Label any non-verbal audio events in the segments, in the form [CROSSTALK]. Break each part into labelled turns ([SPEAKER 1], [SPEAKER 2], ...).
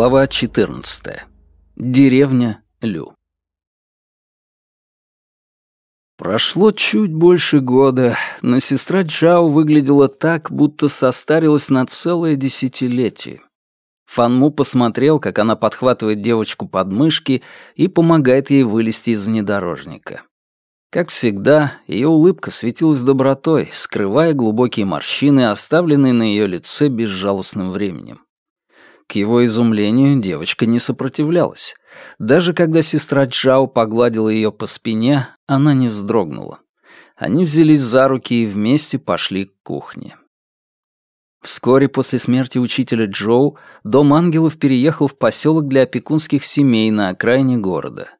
[SPEAKER 1] Глава 14. Деревня Лю. Прошло чуть больше года, но сестра Джао выглядела так, будто состарилась на целое десятилетие. Фанму посмотрел, как она подхватывает девочку под мышки и помогает ей вылезти из внедорожника. Как всегда, ее улыбка светилась добротой, скрывая глубокие морщины, оставленные на ее лице безжалостным временем. К его изумлению девочка не сопротивлялась. Даже когда сестра Джао погладила ее по спине, она не вздрогнула. Они взялись за руки и вместе пошли к кухне. Вскоре после смерти учителя Джоу дом ангелов переехал в поселок для опекунских семей на окраине города.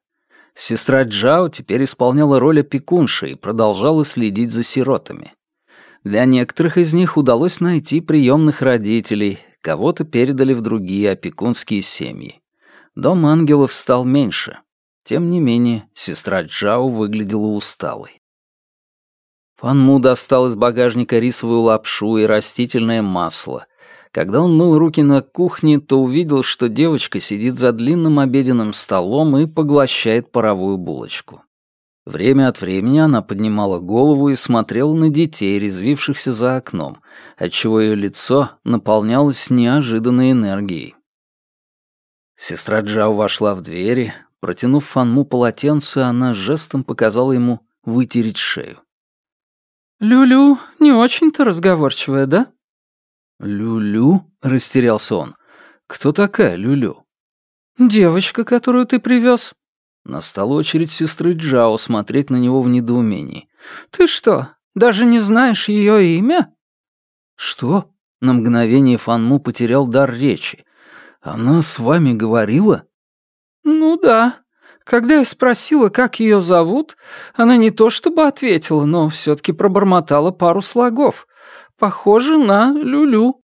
[SPEAKER 1] Сестра Джао теперь исполняла роль опекунши и продолжала следить за сиротами. Для некоторых из них удалось найти приемных родителей, кого-то передали в другие опекунские семьи. Дом ангелов стал меньше. Тем не менее, сестра Джао выглядела усталой. Фанму достал из багажника рисовую лапшу и растительное масло. Когда он мыл руки на кухне, то увидел, что девочка сидит за длинным обеденным столом и поглощает паровую булочку. Время от времени она поднимала голову и смотрела на детей, резвившихся за окном, отчего ее лицо наполнялось неожиданной энергией. Сестра Джао вошла в двери. Протянув Фанму полотенце, она жестом показала ему вытереть шею.
[SPEAKER 2] «Люлю не очень-то разговорчивая, да?»
[SPEAKER 1] «Люлю?» — растерялся он. «Кто такая Люлю?»
[SPEAKER 2] «Девочка, которую ты привез.
[SPEAKER 1] Настала очередь сестры Джао смотреть на него в недоумении.
[SPEAKER 2] «Ты что, даже не знаешь ее имя?»
[SPEAKER 1] «Что?» На мгновение Фанму потерял дар речи. «Она с вами говорила?»
[SPEAKER 2] «Ну да. Когда я спросила, как ее зовут, она не то чтобы ответила, но все-таки пробормотала пару слогов. Похоже на Люлю».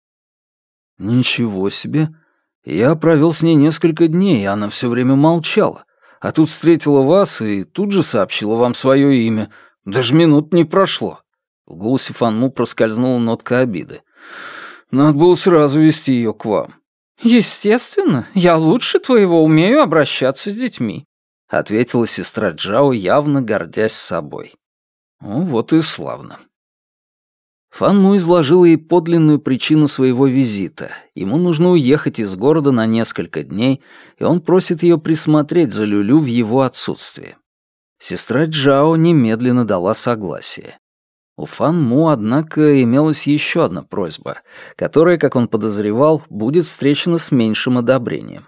[SPEAKER 1] «Ничего себе. Я провел с ней несколько дней, и она все время молчала а тут встретила вас и тут же сообщила вам свое имя. Даже минут не прошло». В голосе Фанму проскользнула нотка обиды. «Надо было сразу вести ее к вам».
[SPEAKER 2] «Естественно, я лучше твоего умею обращаться с детьми», —
[SPEAKER 1] ответила сестра Джао, явно гордясь собой. «Ну, вот и славно». Фанму изложил ей подлинную причину своего визита. Ему нужно уехать из города на несколько дней, и он просит ее присмотреть за Люлю в его отсутствие. Сестра Джао немедленно дала согласие. У Фанму, однако, имелась еще одна просьба, которая, как он подозревал, будет встречена с меньшим одобрением.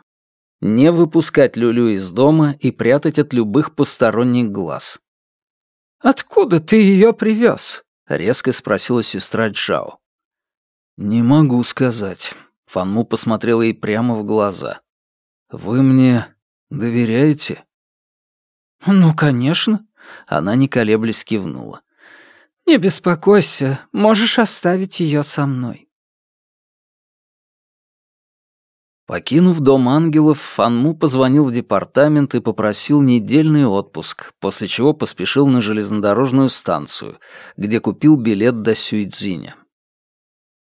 [SPEAKER 1] Не выпускать Люлю из дома и прятать от любых посторонних глаз.
[SPEAKER 2] «Откуда ты ее привез?»
[SPEAKER 1] — резко спросила сестра Джао. «Не могу сказать». Фанму посмотрел ей прямо в глаза. «Вы мне доверяете?»
[SPEAKER 2] «Ну, конечно».
[SPEAKER 1] Она, не колеблясь, кивнула.
[SPEAKER 2] «Не беспокойся, можешь оставить ее со мной».
[SPEAKER 1] Покинув дом ангелов, Фанму позвонил в департамент и попросил недельный отпуск, после чего поспешил на железнодорожную станцию, где купил билет до Сюйцзиня.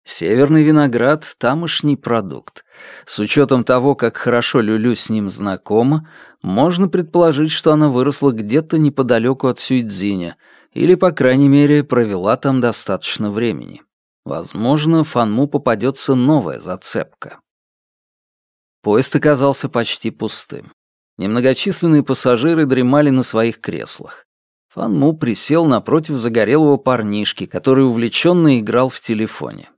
[SPEAKER 1] Северный виноград — тамошний продукт. С учетом того, как хорошо Люлю с ним знакома, можно предположить, что она выросла где-то неподалеку от Сюйцзиня или, по крайней мере, провела там достаточно времени. Возможно, Фанму попадется новая зацепка. Поезд оказался почти пустым. Немногочисленные пассажиры дремали на своих креслах. Фанму присел напротив загорелого парнишки, который увлеченно играл в телефоне.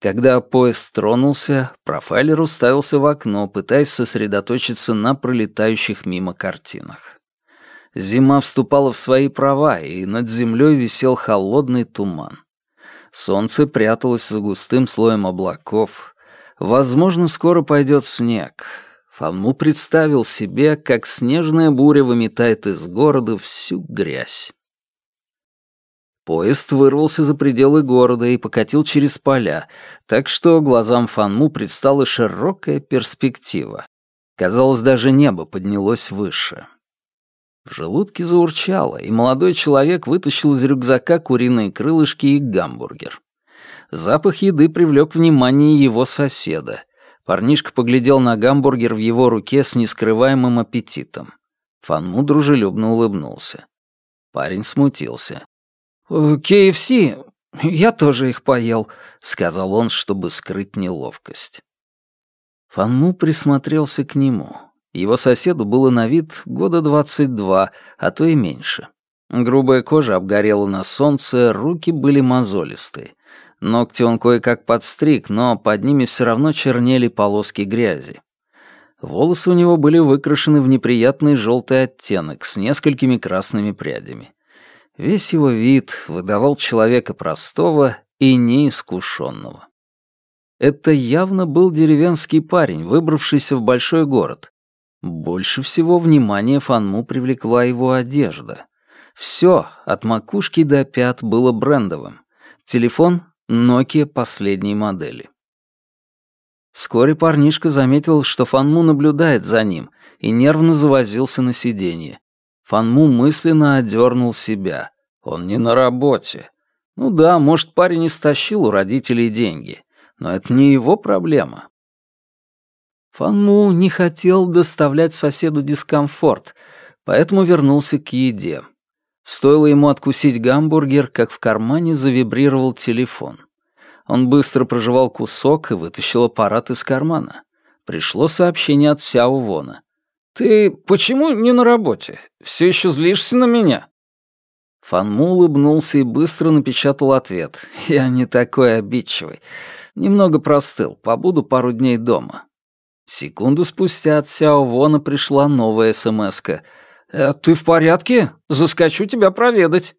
[SPEAKER 1] Когда поезд тронулся, профайлер уставился в окно, пытаясь сосредоточиться на пролетающих мимо картинах. Зима вступала в свои права, и над землей висел холодный туман. Солнце пряталось за густым слоем облаков, Возможно, скоро пойдет снег. Фанму представил себе, как снежная буря выметает из города всю грязь. Поезд вырвался за пределы города и покатил через поля, так что глазам Фанму предстала широкая перспектива. Казалось, даже небо поднялось выше. В желудке заурчало, и молодой человек вытащил из рюкзака куриные крылышки и гамбургер. Запах еды привлек внимание его соседа. Парнишка поглядел на гамбургер в его руке с нескрываемым аппетитом. Фанму дружелюбно улыбнулся. Парень смутился.
[SPEAKER 2] «КФС, я тоже их поел», —
[SPEAKER 1] сказал он, чтобы скрыть неловкость. Фанму присмотрелся к нему. Его соседу было на вид года двадцать два, а то и меньше. Грубая кожа обгорела на солнце, руки были мозолистые. Ногти он кое-как подстриг, но под ними все равно чернели полоски грязи. Волосы у него были выкрашены в неприятный желтый оттенок с несколькими красными прядями. Весь его вид выдавал человека простого и неискушенного. Это явно был деревенский парень, выбравшийся в большой город. Больше всего внимания Фанму привлекла его одежда. Все, от макушки до пят, было брендовым. Телефон — Nokia последней модели. Вскоре парнишка заметил, что Фанму наблюдает за ним и нервно завозился на сиденье. Фанму мысленно одернул себя. Он не на работе. Ну да, может, парень истощил у родителей деньги, но это не его проблема. Фанму не хотел доставлять соседу дискомфорт, поэтому вернулся к еде. Стоило ему откусить гамбургер, как в кармане завибрировал телефон. Он быстро прожевал кусок и вытащил аппарат из кармана. Пришло сообщение от Сяо Вона. «Ты почему не на работе? Все еще злишься на меня?» Фанму улыбнулся и быстро напечатал ответ. «Я не такой обидчивый. Немного простыл. Побуду пару дней дома». Секунду спустя от Сяо Вона пришла новая смс-ка. «Э, «Ты в порядке? Заскочу тебя проведать».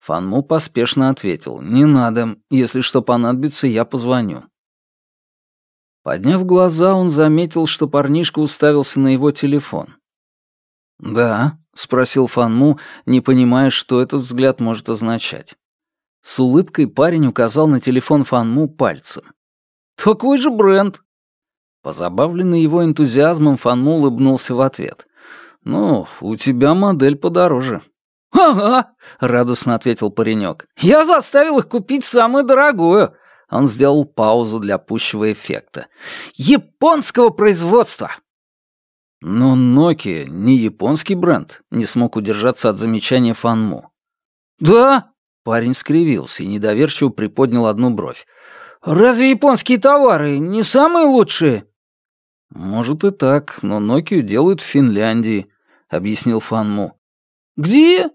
[SPEAKER 1] Фанму поспешно ответил. «Не надо. Если что понадобится, я позвоню». Подняв глаза, он заметил, что парнишка уставился на его телефон. «Да», — спросил Фанму, не понимая, что этот взгляд может означать. С улыбкой парень указал на телефон Фанму пальцем. «Такой же бренд!» Позабавленный его энтузиазмом, Фанму улыбнулся в ответ. «Ну, у тебя модель подороже».
[SPEAKER 2] «Ага», — радостно ответил паренек. «Я заставил их купить самую дорогую».
[SPEAKER 1] Он сделал паузу для пущего эффекта.
[SPEAKER 2] «Японского производства!»
[SPEAKER 1] Но Nokia не японский бренд, не смог удержаться от замечания Фанму.
[SPEAKER 2] «Да?»
[SPEAKER 1] — парень скривился и недоверчиво приподнял одну бровь.
[SPEAKER 2] «Разве японские товары не самые лучшие?»
[SPEAKER 1] «Может и так, но Nokia делают в Финляндии», — объяснил Фанму.
[SPEAKER 2] «Где?»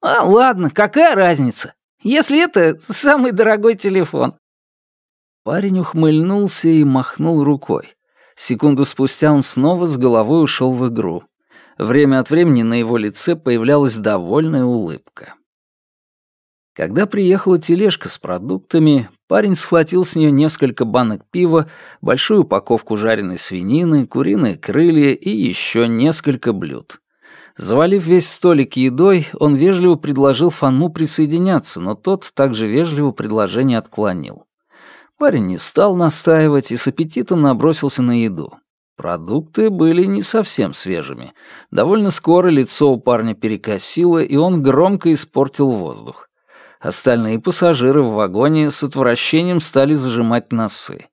[SPEAKER 2] «А, ладно, какая разница? Если это самый дорогой телефон».
[SPEAKER 1] Парень ухмыльнулся и махнул рукой. Секунду спустя он снова с головой ушел в игру. Время от времени на его лице появлялась довольная улыбка. Когда приехала тележка с продуктами, парень схватил с нее несколько банок пива, большую упаковку жареной свинины, куриные крылья и еще несколько блюд. Завалив весь столик едой, он вежливо предложил Фанму присоединяться, но тот также вежливо предложение отклонил. Парень не стал настаивать и с аппетитом набросился на еду. Продукты были не совсем свежими. Довольно скоро лицо у парня перекосило, и он громко испортил воздух. Остальные пассажиры в вагоне с отвращением стали зажимать носы.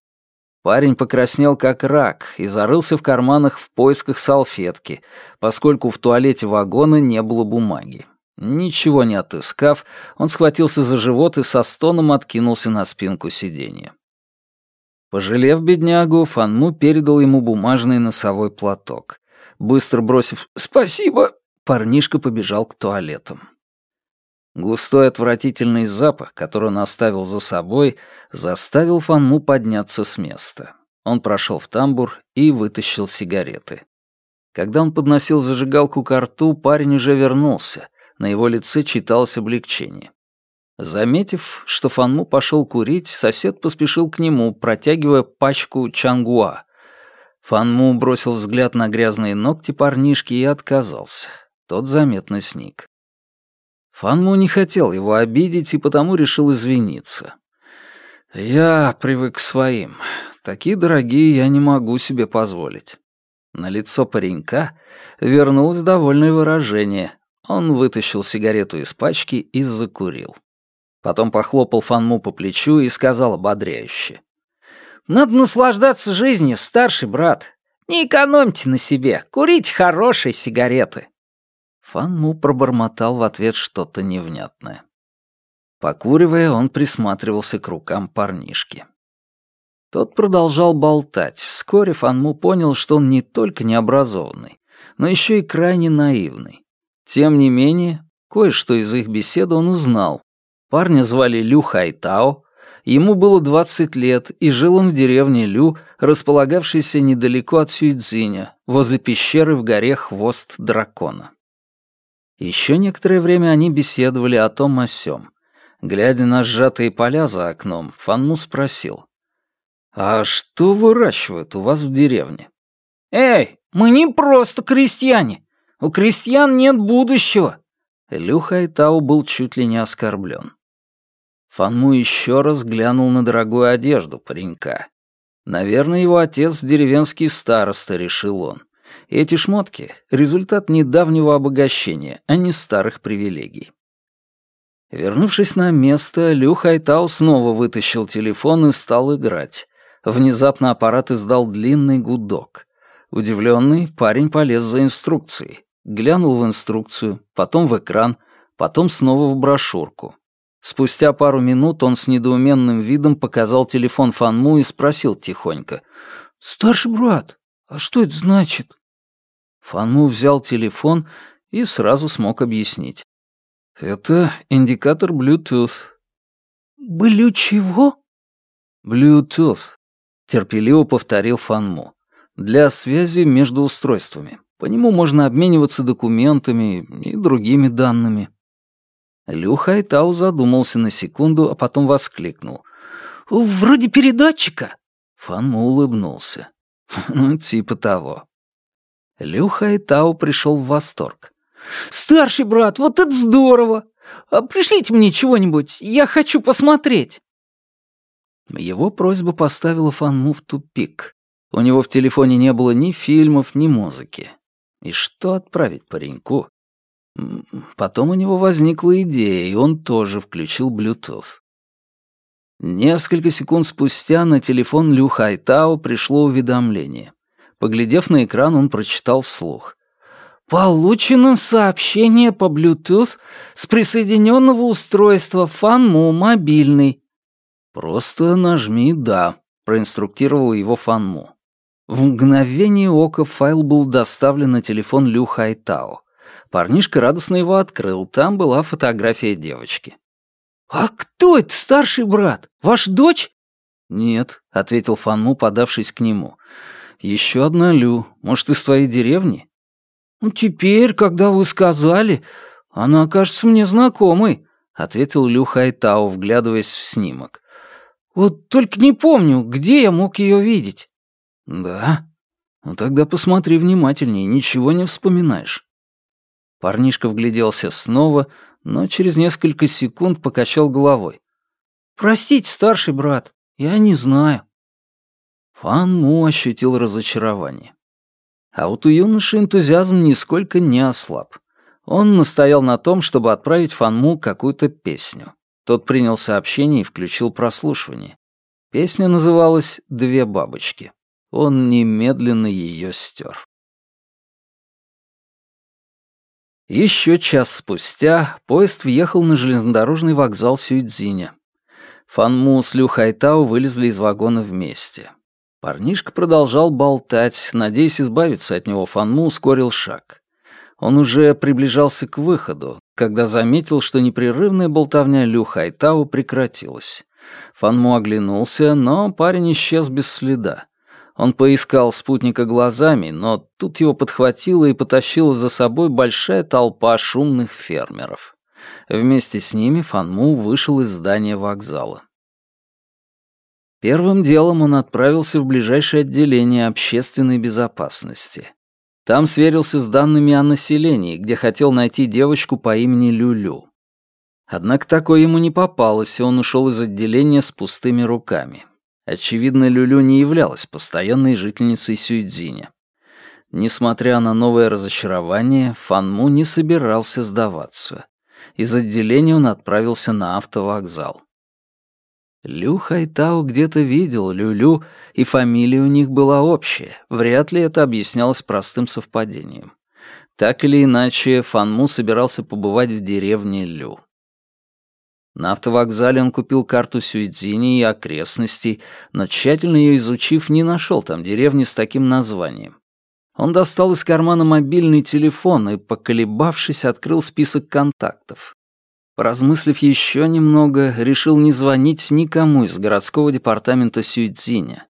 [SPEAKER 1] Парень покраснел как рак и зарылся в карманах в поисках салфетки, поскольку в туалете вагона не было бумаги. Ничего не отыскав, он схватился за живот и со стоном откинулся на спинку сиденья. Пожалев беднягу, Фанму передал ему бумажный носовой платок. Быстро бросив «Спасибо!», парнишка побежал к туалетам. Густой отвратительный запах, который он оставил за собой, заставил Фанму подняться с места. Он прошел в тамбур и вытащил сигареты. Когда он подносил зажигалку к рту, парень уже вернулся. На его лице читалось облегчение. Заметив, что Фанму пошел курить, сосед поспешил к нему, протягивая пачку чангуа. Фанму бросил взгляд на грязные ногти парнишки и отказался. Тот заметно сник. Фанму не хотел его обидеть и потому решил извиниться. «Я привык к своим. Такие дорогие я не могу себе позволить». На лицо паренька вернулось довольное выражение. Он вытащил сигарету из пачки и закурил. Потом похлопал Фанму по плечу и сказал ободряюще.
[SPEAKER 2] Надо наслаждаться жизнью, старший брат. Не экономьте на себе, курите хорошие сигареты».
[SPEAKER 1] Фан Му пробормотал в ответ что-то невнятное. Покуривая, он присматривался к рукам парнишки. Тот продолжал болтать. Вскоре Фан Му понял, что он не только необразованный, но еще и крайне наивный. Тем не менее, кое-что из их беседы он узнал. Парня звали Лю Хайтао, Ему было 20 лет, и жил он в деревне Лю, располагавшейся недалеко от Сюйцзиня, возле пещеры в горе Хвост Дракона. Еще некоторое время они беседовали о том о сём. Глядя на сжатые поля за окном, Фанму спросил. «А что выращивают у вас в деревне?»
[SPEAKER 2] «Эй, мы не просто крестьяне! У крестьян нет будущего!»
[SPEAKER 1] Лю Хайтау был чуть ли не оскорблен. Фанму еще раз глянул на дорогую одежду паренька. Наверное, его отец деревенский староста, решил он. Эти шмотки — результат недавнего обогащения, а не старых привилегий. Вернувшись на место, Лю Хайтау снова вытащил телефон и стал играть. Внезапно аппарат издал длинный гудок. Удивленный, парень полез за инструкцией. Глянул в инструкцию, потом в экран, потом снова в брошюрку. Спустя пару минут он с недоуменным видом показал телефон Фанму и спросил тихонько.
[SPEAKER 2] «Старший брат, а что это значит?»
[SPEAKER 1] Фанму взял телефон и сразу смог объяснить. «Это индикатор Bluetooth».
[SPEAKER 2] «Блю чего?»
[SPEAKER 1] «Bluetooth», — терпеливо повторил Фанму. «Для связи между устройствами. По нему можно обмениваться документами и другими данными». Лю Хайтау задумался на секунду, а потом воскликнул.
[SPEAKER 2] «Вроде передатчика».
[SPEAKER 1] Фанму улыбнулся. [LAUGHS] «Ну, типа того». Лю Хайтау пришел в восторг.
[SPEAKER 2] «Старший брат, вот это здорово! А пришлите мне чего-нибудь, я хочу посмотреть!»
[SPEAKER 1] Его просьба поставила Фанму в тупик. У него в телефоне не было ни фильмов, ни музыки. И что отправить пареньку? Потом у него возникла идея, и он тоже включил Bluetooth. Несколько секунд спустя на телефон Лю Хайтао пришло уведомление. Поглядев на экран, он прочитал вслух. «Получено сообщение по Bluetooth с присоединенного устройства Фанму мобильный». «Просто нажми «Да», — проинструктировал его Фанму. В мгновение ока файл был доставлен на телефон Лю Хайтао. Парнишка радостно его открыл, там была фотография девочки.
[SPEAKER 2] «А кто это, старший брат? Ваша дочь?»
[SPEAKER 1] «Нет», — ответил Фанму, подавшись к нему. «Еще одна Лю. Может, из твоей деревни?»
[SPEAKER 2] «Ну, теперь, когда вы сказали, она кажется мне знакомой», — ответил Лю Хайтау, вглядываясь в снимок. «Вот только не помню, где я мог ее видеть».
[SPEAKER 1] «Да? Ну тогда посмотри внимательнее, ничего не вспоминаешь». Парнишка вгляделся снова, но через несколько секунд покачал головой.
[SPEAKER 2] «Простите, старший брат, я не знаю».
[SPEAKER 1] Фан Му ощутил разочарование. А вот у юноши энтузиазм нисколько не ослаб. Он настоял на том, чтобы отправить Фан Му какую-то песню. Тот принял сообщение и включил прослушивание. Песня называлась «Две бабочки». Он немедленно ее стер. Еще час спустя поезд въехал на железнодорожный вокзал Сюйцзиня. Фанму с Лю Хайтао вылезли из вагона вместе. Парнишка продолжал болтать, надеясь избавиться от него, Фанму ускорил шаг. Он уже приближался к выходу, когда заметил, что непрерывная болтовня Лю Хайтао прекратилась. Фанму оглянулся, но парень исчез без следа. Он поискал спутника глазами, но тут его подхватила и потащила за собой большая толпа шумных фермеров. Вместе с ними Фанму вышел из здания вокзала. Первым делом он отправился в ближайшее отделение общественной безопасности. Там сверился с данными о населении, где хотел найти девочку по имени Люлю. Однако такое ему не попалось, и он ушел из отделения с пустыми руками. Очевидно, Люлю не являлась постоянной жительницей Сюйцзиня. Несмотря на новое разочарование, Фанму не собирался сдаваться. Из отделения он отправился на автовокзал. Лю Хайтау где-то видел Люлю, -Лю, и фамилия у них была общая. Вряд ли это объяснялось простым совпадением. Так или иначе, Фанму собирался побывать в деревне Лю. На автовокзале он купил карту Сюйцзини и окрестностей, но тщательно ее изучив, не нашел там деревни с таким названием. Он достал из кармана мобильный телефон и, поколебавшись, открыл список контактов. Поразмыслив еще немного, решил не звонить никому из городского департамента Сюйцзиня.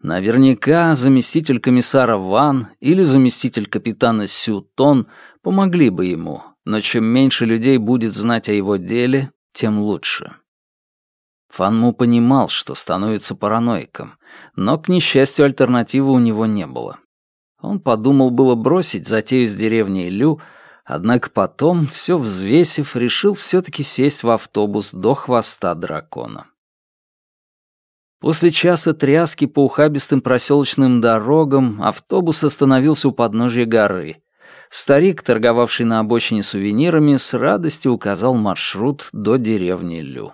[SPEAKER 1] Наверняка заместитель комиссара Ван или заместитель капитана Сютон помогли бы ему, но чем меньше людей будет знать о его деле, тем лучше. Фанму понимал, что становится параноиком, но, к несчастью, альтернативы у него не было. Он подумал было бросить затею с деревней Лю, однако потом, все взвесив, решил все-таки сесть в автобус до хвоста дракона. После часа тряски по ухабистым проселочным дорогам автобус остановился у подножья горы. Старик, торговавший на обочине сувенирами, с радостью указал маршрут до деревни Лю.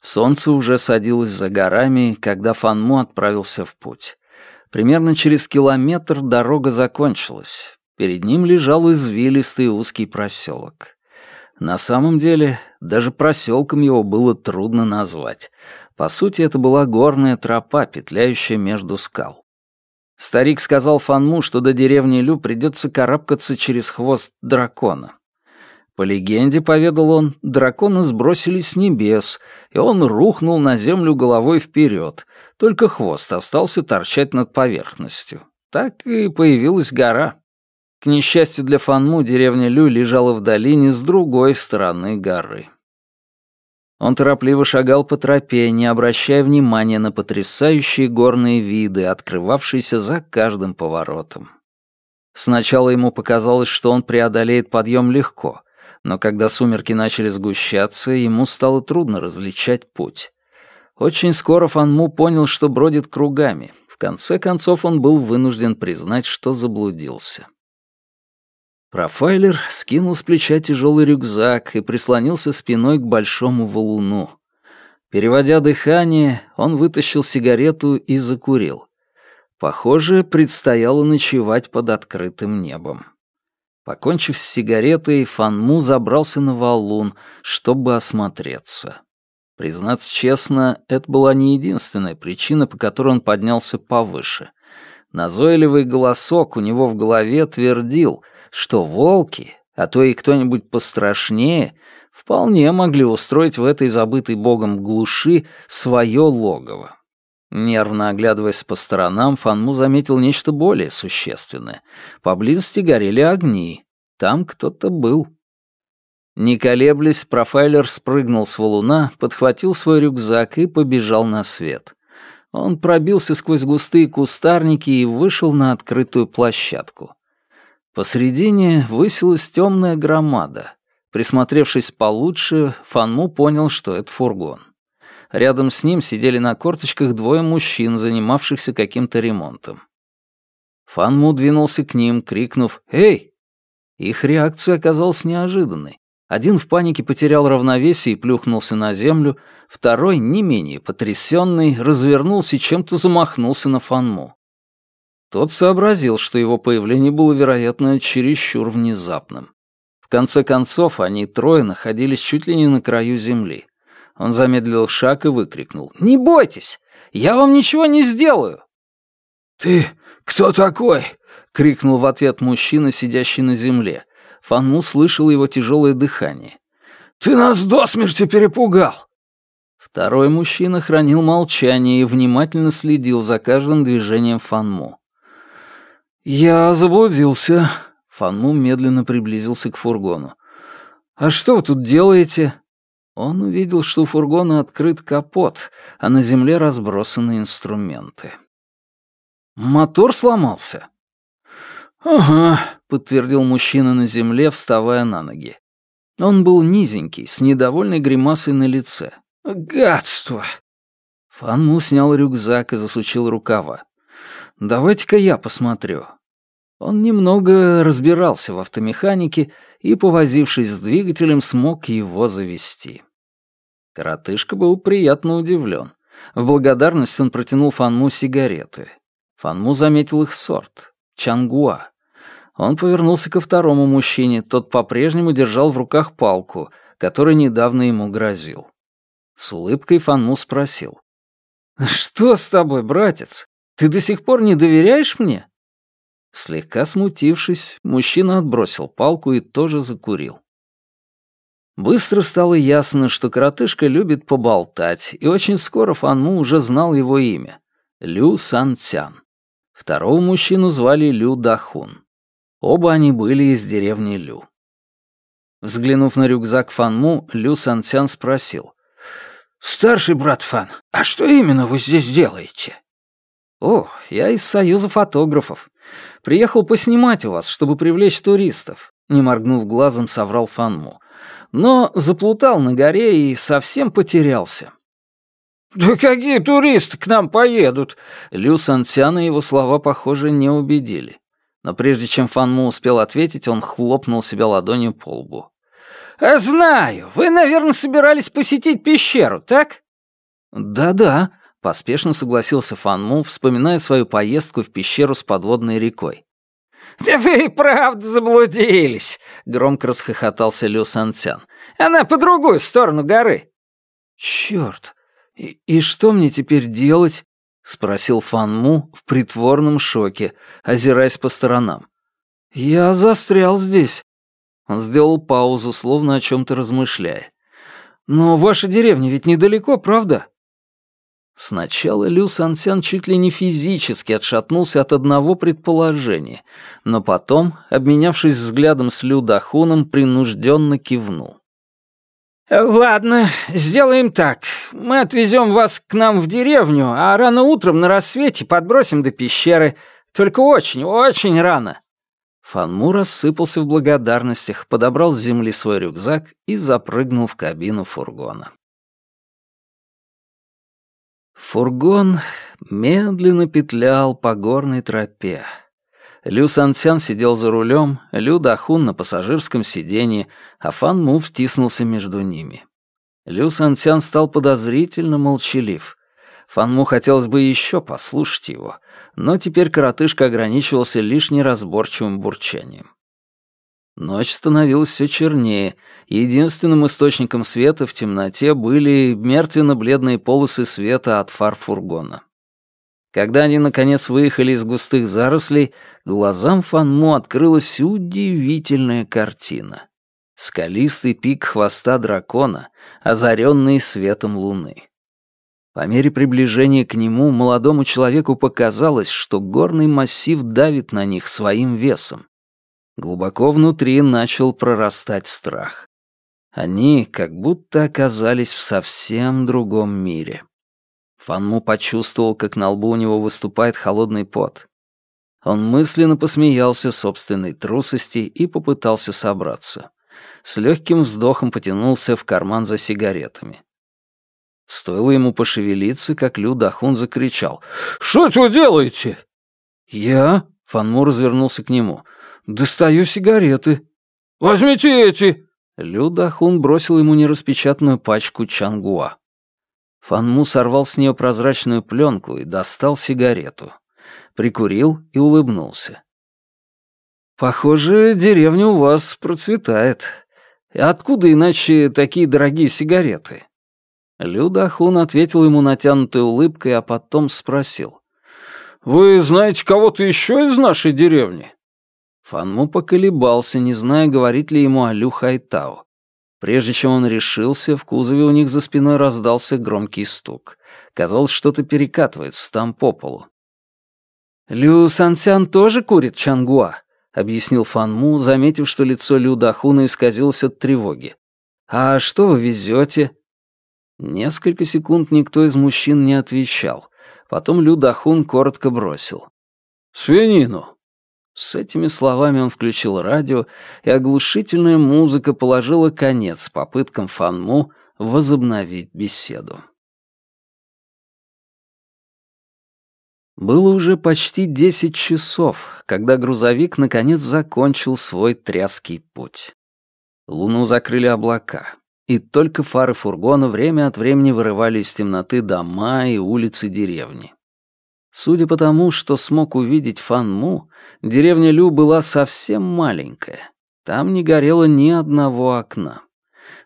[SPEAKER 1] Солнце уже садилось за горами, когда Фанму отправился в путь. Примерно через километр дорога закончилась. Перед ним лежал извилистый узкий проселок. На самом деле, даже проселком его было трудно назвать. По сути, это была горная тропа, петляющая между скал. Старик сказал Фанму, что до деревни Лю придется карабкаться через хвост дракона. По легенде, поведал он, дракона сбросили с небес, и он рухнул на землю головой вперед, только хвост остался торчать над поверхностью. Так и появилась гора. К несчастью для Фанму, деревня Лю лежала в долине с другой стороны горы. Он торопливо шагал по тропе, не обращая внимания на потрясающие горные виды, открывавшиеся за каждым поворотом. Сначала ему показалось, что он преодолеет подъем легко, но когда сумерки начали сгущаться, ему стало трудно различать путь. Очень скоро Фанму понял, что бродит кругами. В конце концов он был вынужден признать, что заблудился. Профайлер скинул с плеча тяжелый рюкзак и прислонился спиной к большому валуну. Переводя дыхание, он вытащил сигарету и закурил. Похоже, предстояло ночевать под открытым небом. Покончив с сигаретой, Фанму забрался на валун, чтобы осмотреться. Признаться честно, это была не единственная причина, по которой он поднялся повыше. Назойливый голосок у него в голове твердил, что волки, а то и кто-нибудь пострашнее, вполне могли устроить в этой забытой богом глуши свое логово. Нервно оглядываясь по сторонам, Фанму заметил нечто более существенное. Поблизости горели огни. Там кто-то был. Не колеблясь, профайлер спрыгнул с валуна, подхватил свой рюкзак и побежал на свет. Он пробился сквозь густые кустарники и вышел на открытую площадку. Посредине высилась темная громада. Присмотревшись получше, Фанму понял, что это фургон. Рядом с ним сидели на корточках двое мужчин, занимавшихся каким-то ремонтом. Фанму двинулся к ним, крикнув «Эй!». Их реакция оказалась неожиданной. Один в панике потерял равновесие и плюхнулся на землю, второй, не менее потрясенный, развернулся и чем-то замахнулся на Фанму. Тот сообразил, что его появление было, вероятно, чересчур внезапным. В конце концов, они трое находились чуть ли не на краю земли. Он замедлил шаг и выкрикнул. «Не бойтесь! Я вам ничего не сделаю!»
[SPEAKER 2] «Ты кто такой?» — крикнул в ответ мужчина, сидящий на земле.
[SPEAKER 1] Фанму слышал его тяжелое дыхание.
[SPEAKER 2] «Ты нас до смерти перепугал!»
[SPEAKER 1] Второй мужчина хранил молчание и внимательно следил за каждым движением Фанму.
[SPEAKER 2] «Я заблудился». Фанму медленно приблизился к фургону. «А что вы тут делаете?»
[SPEAKER 1] Он увидел, что у фургона открыт капот, а на земле разбросаны инструменты.
[SPEAKER 2] «Мотор сломался?»
[SPEAKER 1] «Ага», — подтвердил мужчина на земле, вставая на ноги. Он был низенький, с недовольной гримасой на лице.
[SPEAKER 2] «Гадство!»
[SPEAKER 1] Фанму снял рюкзак и засучил рукава. «Давайте-ка я посмотрю». Он немного разбирался в автомеханике и, повозившись с двигателем, смог его завести. Коротышка был приятно удивлен. В благодарность он протянул Фанму сигареты. Фанму заметил их сорт — Чангуа. Он повернулся ко второму мужчине, тот по-прежнему держал в руках палку, который недавно ему грозил. С улыбкой Фанму спросил. «Что с тобой, братец? Ты до сих пор не доверяешь мне?» Слегка смутившись, мужчина отбросил палку и тоже закурил. Быстро стало ясно, что коротышка любит поболтать, и очень скоро Фанму уже знал его имя — Лю Сан Цян. Второго мужчину звали Лю Дахун. Оба они были из деревни Лю. Взглянув на рюкзак Фанму, Лю Сан Цян спросил. «Старший брат Фан, а что именно вы здесь делаете?» «О, я из Союза фотографов. Приехал поснимать у вас, чтобы привлечь туристов», — не моргнув глазом, соврал Фанму но заплутал на горе и совсем потерялся. «Да какие туристы к нам поедут?» Лю Сантьяна его слова, похоже, не убедили. Но прежде чем Фанму успел ответить, он хлопнул себя ладонью по лбу. «А знаю, вы, наверное, собирались посетить пещеру, так?» «Да-да», — поспешно согласился Фанму, вспоминая свою поездку в пещеру с подводной рекой.
[SPEAKER 2] «Да вы и правда заблудились!» — громко расхохотался Лю Сантян. «Она по другую сторону горы».
[SPEAKER 1] «Чёрт! И, и что мне теперь делать?» — спросил Фан Му в притворном шоке, озираясь по сторонам. «Я застрял здесь». Он сделал паузу, словно о чем-то размышляя. «Но ваша деревня ведь недалеко, правда?» Сначала Лю Сансян чуть ли не физически отшатнулся от одного предположения, но потом, обменявшись взглядом с Лю Дахуном, принужденно кивнул.
[SPEAKER 2] «Ладно, сделаем так. Мы отвезем вас к нам в деревню, а рано утром на рассвете подбросим до пещеры. Только очень, очень рано».
[SPEAKER 1] Фанму рассыпался в благодарностях, подобрал с земли свой рюкзак и запрыгнул в кабину фургона. Фургон медленно петлял по горной тропе. Лю Сансян сидел за рулем, Лю Дахун на пассажирском сиденье, а Фан Му втиснулся между ними. Лю Сансян стал подозрительно молчалив. Фан Му хотелось бы еще послушать его, но теперь коротышка ограничивался лишь неразборчивым бурчанием. Ночь становилась все чернее, единственным источником света в темноте были мертвенно-бледные полосы света от фар фургона. Когда они, наконец, выехали из густых зарослей, глазам Фанму открылась удивительная картина. Скалистый пик хвоста дракона, озаренный светом луны. По мере приближения к нему молодому человеку показалось, что горный массив давит на них своим весом. Глубоко внутри начал прорастать страх. Они как будто оказались в совсем другом мире. Фанму почувствовал, как на лбу у него выступает холодный пот. Он мысленно посмеялся собственной трусости и попытался собраться. С легким вздохом потянулся в карман за сигаретами. Стоило ему пошевелиться, как Лю Дахун закричал. «Что это вы делаете?» «Я?» — Фанму развернулся к нему. «Достаю сигареты». «Возьмите эти!» Лю Дахун бросил ему нераспечатанную пачку чангуа. Фанму сорвал с нее прозрачную пленку и достал сигарету. Прикурил и улыбнулся. «Похоже, деревня у вас процветает. Откуда иначе такие дорогие сигареты?» Лю Дахун ответил ему натянутой улыбкой, а потом спросил. «Вы знаете кого-то еще из нашей деревни?» Фанму поколебался, не зная, говорит ли ему о Лю Хайтау. Прежде чем он решился, в кузове у них за спиной раздался громкий стук. Казалось, что-то перекатывается там по полу. «Лю Сансян тоже курит чангуа», — объяснил Фанму, заметив, что лицо Лю Дахуна исказилось от тревоги. «А что вы везете?» Несколько секунд никто из мужчин не отвечал. Потом Лю Дахун коротко бросил. «Свинину». С этими словами он включил радио, и оглушительная музыка положила конец попыткам Фанму возобновить беседу. Было уже почти десять часов, когда грузовик наконец закончил свой тряский путь. Луну закрыли облака, и только фары фургона время от времени вырывали из темноты дома и улицы деревни. Судя по тому, что смог увидеть Фанму, деревня Лю была совсем маленькая. Там не горело ни одного окна.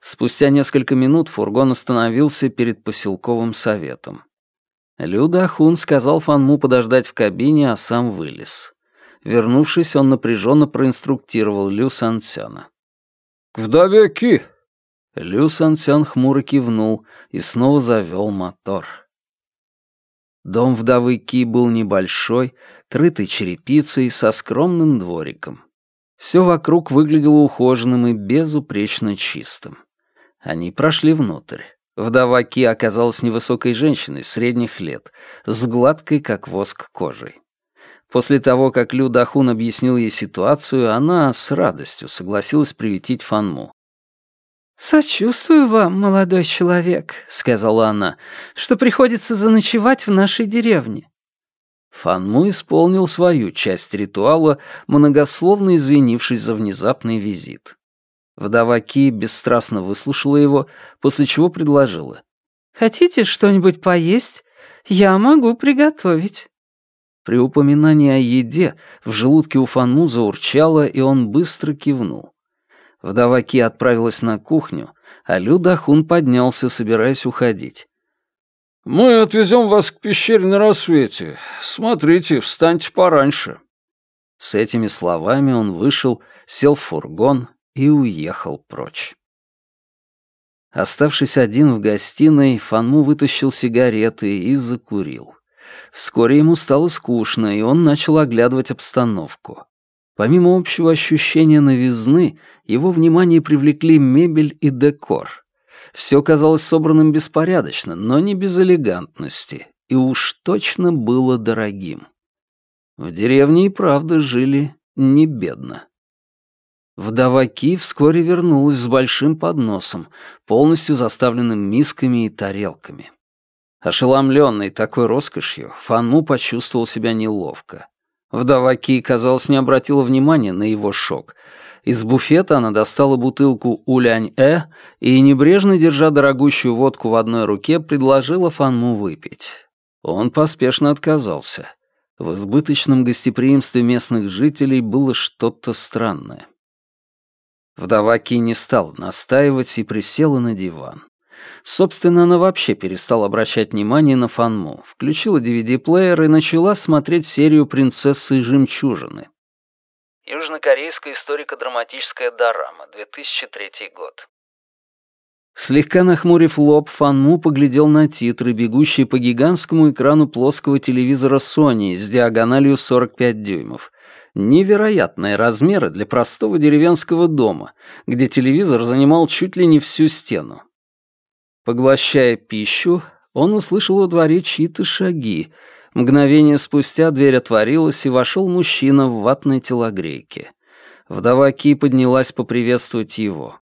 [SPEAKER 1] Спустя несколько минут фургон остановился перед поселковым советом. Лю Дахун сказал Фанму подождать в кабине, а сам вылез. Вернувшись, он напряженно проинструктировал Лю Сансяна.
[SPEAKER 2] «К
[SPEAKER 1] Лю Сансян хмуро кивнул и снова завел мотор. Дом вдовы Ки был небольшой, крытый черепицей, со скромным двориком. Все вокруг выглядело ухоженным и безупречно чистым. Они прошли внутрь. Вдова Ки оказалась невысокой женщиной средних лет, с гладкой, как воск, кожей. После того, как Лю Дахун объяснил ей ситуацию, она с радостью согласилась приютить Фанму.
[SPEAKER 3] «Сочувствую вам, молодой человек», — сказала она, «что приходится заночевать в нашей деревне».
[SPEAKER 1] Фанму исполнил свою часть ритуала, многословно извинившись за внезапный визит. Вдова Ки бесстрастно выслушала его, после чего предложила.
[SPEAKER 3] «Хотите что-нибудь поесть? Я могу приготовить».
[SPEAKER 1] При упоминании о еде в желудке у Фанму заурчало, и он быстро кивнул. Вдова Ки отправилась на кухню, а Лю Дахун поднялся, собираясь уходить.
[SPEAKER 2] «Мы отвезем вас к пещере на рассвете. Смотрите, встаньте пораньше».
[SPEAKER 1] С этими словами он вышел, сел в фургон и уехал прочь. Оставшись один в гостиной, Фанму вытащил сигареты и закурил. Вскоре ему стало скучно, и он начал оглядывать обстановку. Помимо общего ощущения новизны, его внимание привлекли мебель и декор. Все казалось собранным беспорядочно, но не без элегантности, и уж точно было дорогим. В деревне и правда жили не бедно. Вдова Ки вскоре вернулась с большим подносом, полностью заставленным мисками и тарелками. Ошеломленный такой роскошью, Фанму почувствовал себя неловко. Вдова Ки, казалось, не обратила внимания на его шок. Из буфета она достала бутылку улянь-э и, небрежно держа дорогущую водку в одной руке, предложила Фанму выпить. Он поспешно отказался. В избыточном гостеприимстве местных жителей было что-то странное. Вдова Ки не стала настаивать и присела на диван. Собственно, она вообще перестала обращать внимание на Фанму, включила DVD-плеер и начала смотреть серию «Принцессы и жемчужины». Южнокорейская историко-драматическая дорама, 2003 год. Слегка нахмурив лоб, Фанму поглядел на титры, бегущие по гигантскому экрану плоского телевизора Sony с диагональю 45 дюймов. Невероятные размеры для простого деревенского дома, где телевизор занимал чуть ли не всю стену. Поглощая пищу, он услышал во дворе чьи-то шаги. Мгновение спустя дверь отворилась, и вошел мужчина в ватной телогрейке. Вдова Ки поднялась поприветствовать его.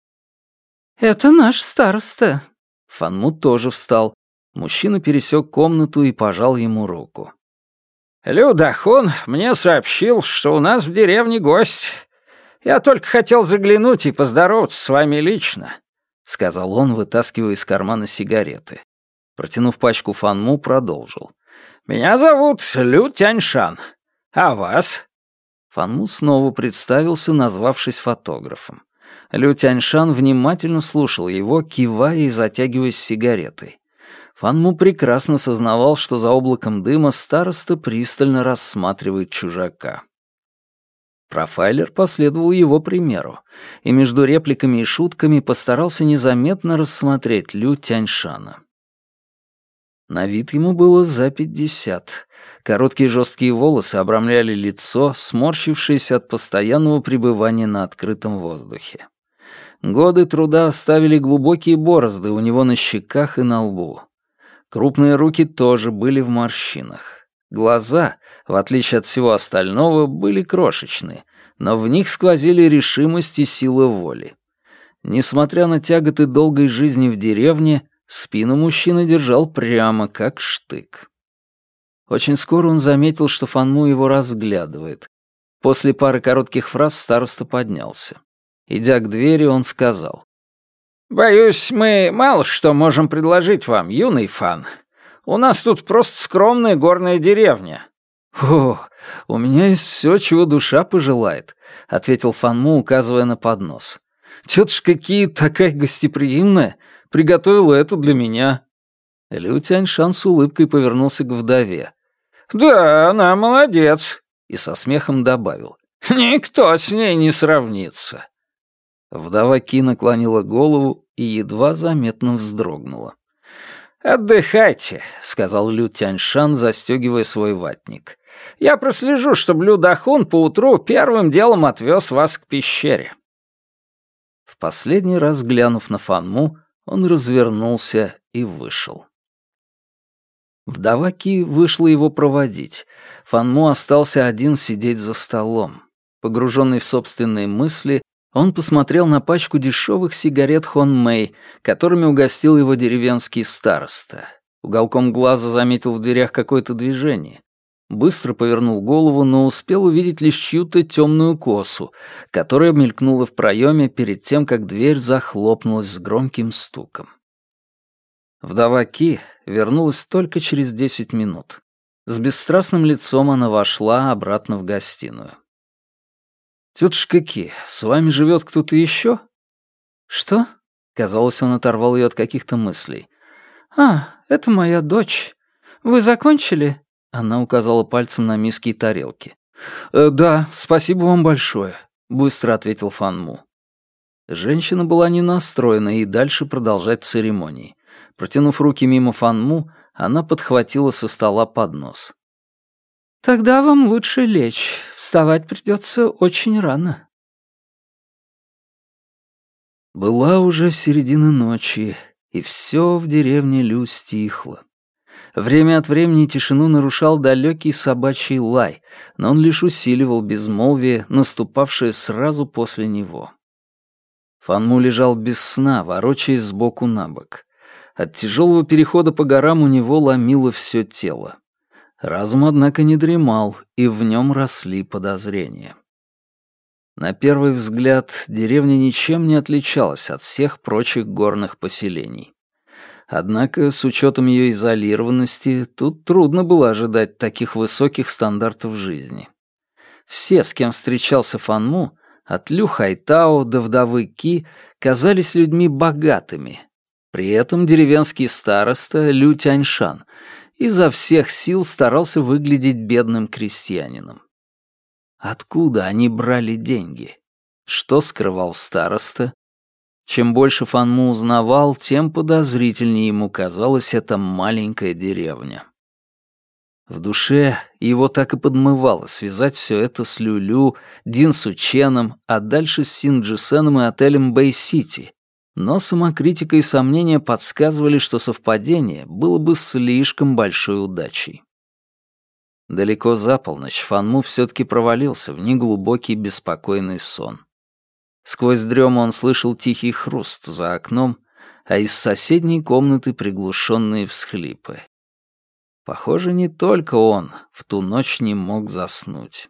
[SPEAKER 3] «Это наш староста».
[SPEAKER 1] Фанму тоже встал. Мужчина пересек комнату и пожал ему руку.
[SPEAKER 4] «Людахон мне сообщил, что у нас в деревне гость. Я только хотел заглянуть и поздороваться с вами лично.
[SPEAKER 1] — сказал он, вытаскивая из кармана сигареты. Протянув пачку Фанму, продолжил.
[SPEAKER 4] «Меня зовут Лю Тяньшан. А вас?»
[SPEAKER 1] Фанму снова представился, назвавшись фотографом. Лю Тяньшан внимательно слушал его, кивая и затягиваясь сигаретой. Фанму прекрасно сознавал, что за облаком дыма староста пристально рассматривает чужака. Профайлер последовал его примеру, и между репликами и шутками постарался незаметно рассмотреть Лю Тяньшана. На вид ему было за пятьдесят. Короткие жесткие волосы обрамляли лицо, сморщившееся от постоянного пребывания на открытом воздухе. Годы труда оставили глубокие борозды у него на щеках и на лбу. Крупные руки тоже были в морщинах. Глаза, в отличие от всего остального, были крошечные, но в них сквозили решимость и сила воли. Несмотря на тяготы долгой жизни в деревне, спину мужчина держал прямо, как штык. Очень скоро он заметил, что Фанму его разглядывает. После пары коротких фраз староста поднялся. Идя к двери, он сказал.
[SPEAKER 4] «Боюсь, мы мало что можем предложить вам, юный фан. У нас тут просто скромная горная деревня».
[SPEAKER 1] «О, у меня есть все, чего душа пожелает», — ответил Фанму, указывая на поднос. «Тетушка Ки такая гостеприимная, приготовила это для меня». Лю Тяньшан с улыбкой повернулся к вдове.
[SPEAKER 4] «Да, она молодец», —
[SPEAKER 1] и со смехом добавил.
[SPEAKER 4] «Никто с ней не сравнится».
[SPEAKER 1] Вдова Ки наклонила голову и едва заметно вздрогнула.
[SPEAKER 4] «Отдыхайте», — сказал Лю Тяньшан, застегивая свой ватник. «Я прослежу, чтобы Лю Дахун поутру первым делом отвез вас к пещере».
[SPEAKER 1] В последний раз глянув на Фанму, он развернулся и вышел. Вдова Ки вышла его проводить. Фанму остался один сидеть за столом. Погруженный в собственные мысли, он посмотрел на пачку дешевых сигарет Хон Мэй, которыми угостил его деревенский староста. Уголком глаза заметил в дверях какое-то движение. Быстро повернул голову, но успел увидеть лишь чью-то темную косу, которая мелькнула в проеме перед тем, как дверь захлопнулась с громким стуком. Вдова Ки вернулась только через десять минут. С бесстрастным лицом она вошла обратно в гостиную. «Тетушка Ки, с вами живет кто-то еще?»
[SPEAKER 3] «Что?»
[SPEAKER 1] Казалось, он оторвал ее от каких-то мыслей.
[SPEAKER 3] «А, это моя дочь. Вы закончили?»
[SPEAKER 1] Она указала пальцем на миски и тарелки. «Э, «Да, спасибо вам большое», — быстро ответил Фанму. Женщина была не настроена и дальше продолжать церемонии. Протянув руки мимо Фанму, она подхватила со стола поднос.
[SPEAKER 3] «Тогда вам лучше лечь. Вставать придется очень рано».
[SPEAKER 1] Была уже середина ночи, и все в деревне Лю стихло. Время от времени тишину нарушал далекий собачий лай, но он лишь усиливал безмолвие, наступавшее сразу после него. Фанму лежал без сна, ворочаясь сбоку на бок. От тяжелого перехода по горам у него ломило все тело. Разум, однако, не дремал, и в нем росли подозрения. На первый взгляд, деревня ничем не отличалась от всех прочих горных поселений. Однако, с учетом ее изолированности, тут трудно было ожидать таких высоких стандартов жизни. Все, с кем встречался Фанму, от Лю Хайтао до вдовы Ки, казались людьми богатыми. При этом деревенский староста Лю Тяньшан изо всех сил старался выглядеть бедным крестьянином. Откуда они брали деньги? Что скрывал староста? Чем больше Фанму узнавал, тем подозрительнее ему казалась эта маленькая деревня. В душе его так и подмывало связать все это с Люлю, Дин Сученом, а дальше с Синджисеном и отелем Бэй-Сити, но самокритика и сомнения подсказывали, что совпадение было бы слишком большой удачей. Далеко за полночь Фанму все-таки провалился в неглубокий беспокойный сон. Сквозь дрему он слышал тихий хруст за окном, а из соседней комнаты приглушенные всхлипы. Похоже, не только он в ту ночь не мог заснуть.